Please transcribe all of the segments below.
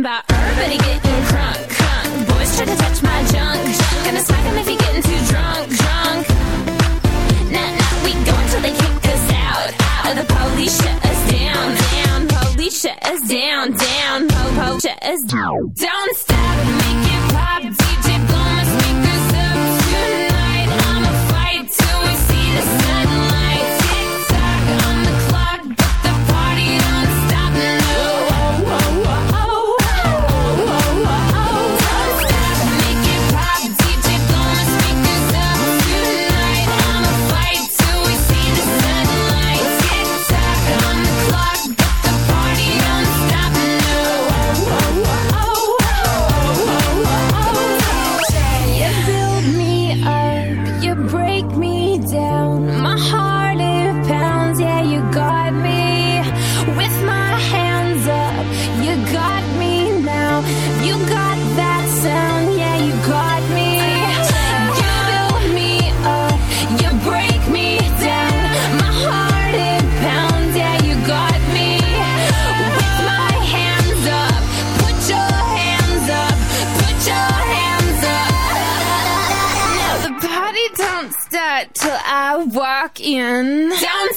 about everybody getting crunk, crunk. Boys try to touch my junk, junk. Gonna smack him if he getting too drunk, drunk. Nah, nah, we go until they kick us out, out. The police shut us down, down. Police shut us down, down. Po, po, shut us down. Don't stop, make walk in. Don't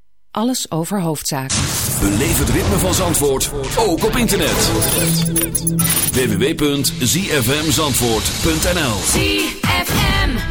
Alles over hoofdzaken. Beleef het ritme van Zandvoort, ook op internet. www.zfmzandvoort.nl ZFM.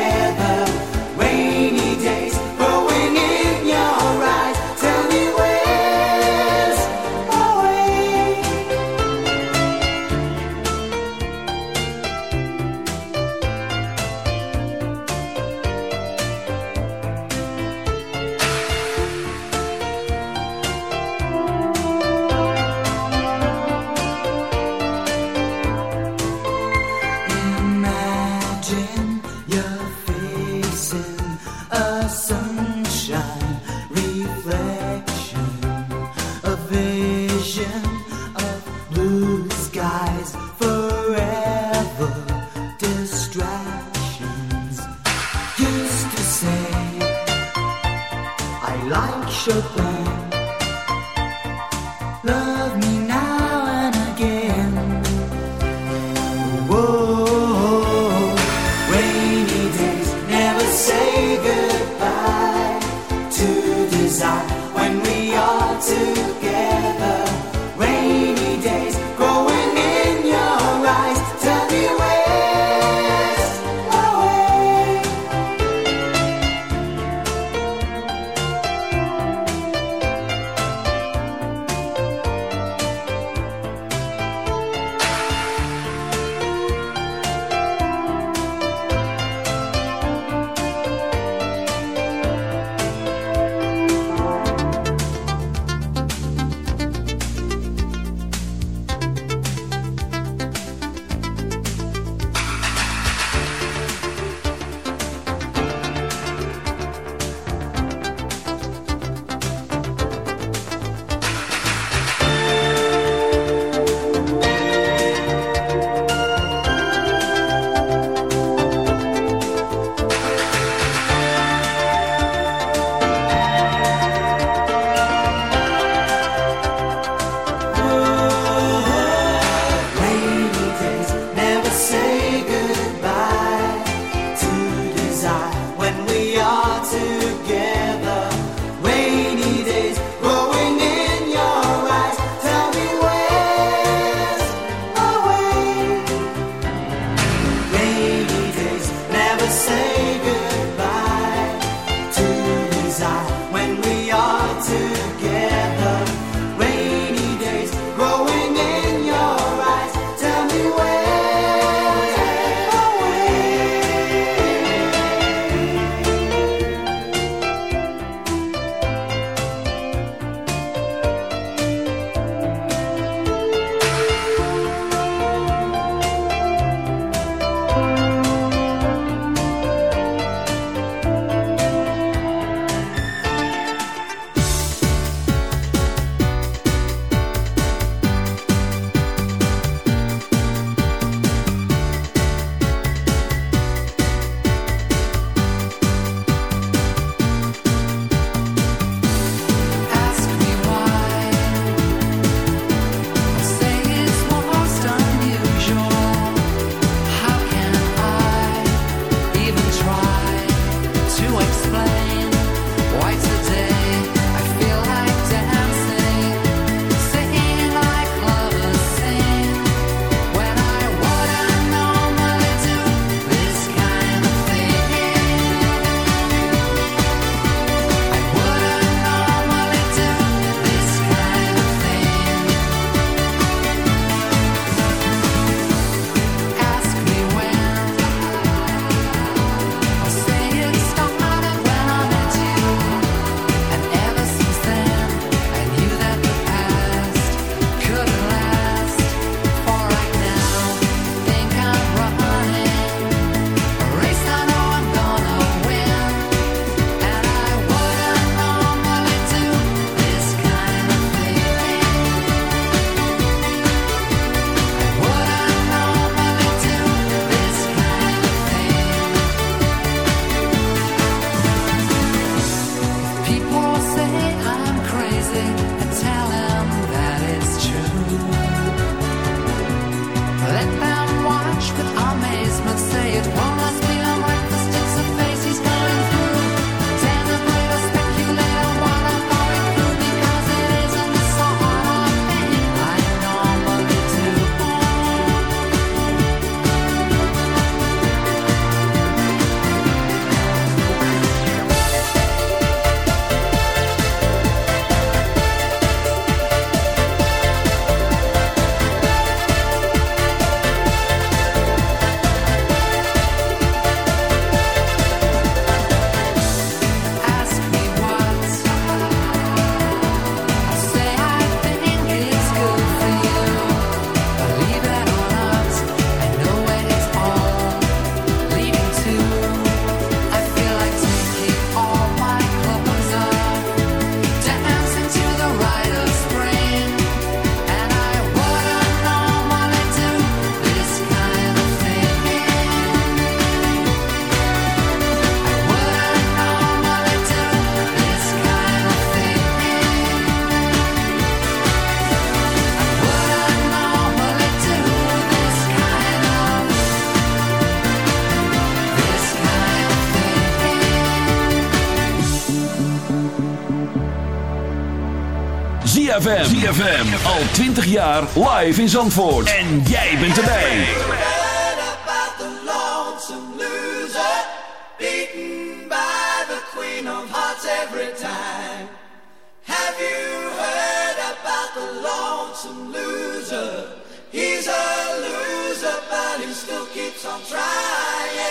Chopin. ZFM. Al 20 jaar live in Zandvoort. En jij bent erbij. Every time Have you heard about the lonesome loser He's a loser but he still keeps on trying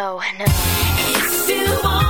no, no.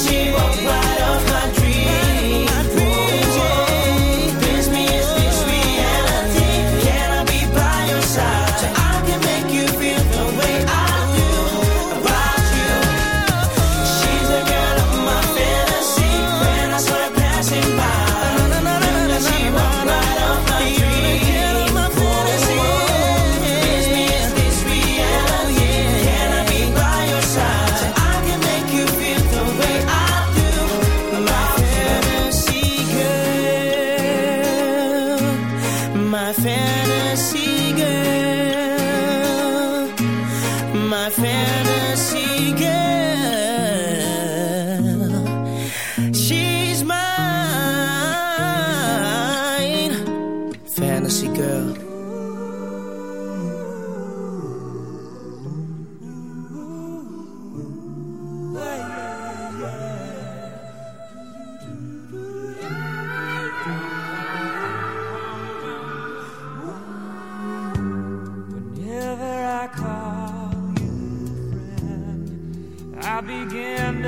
She walked right off my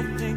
to think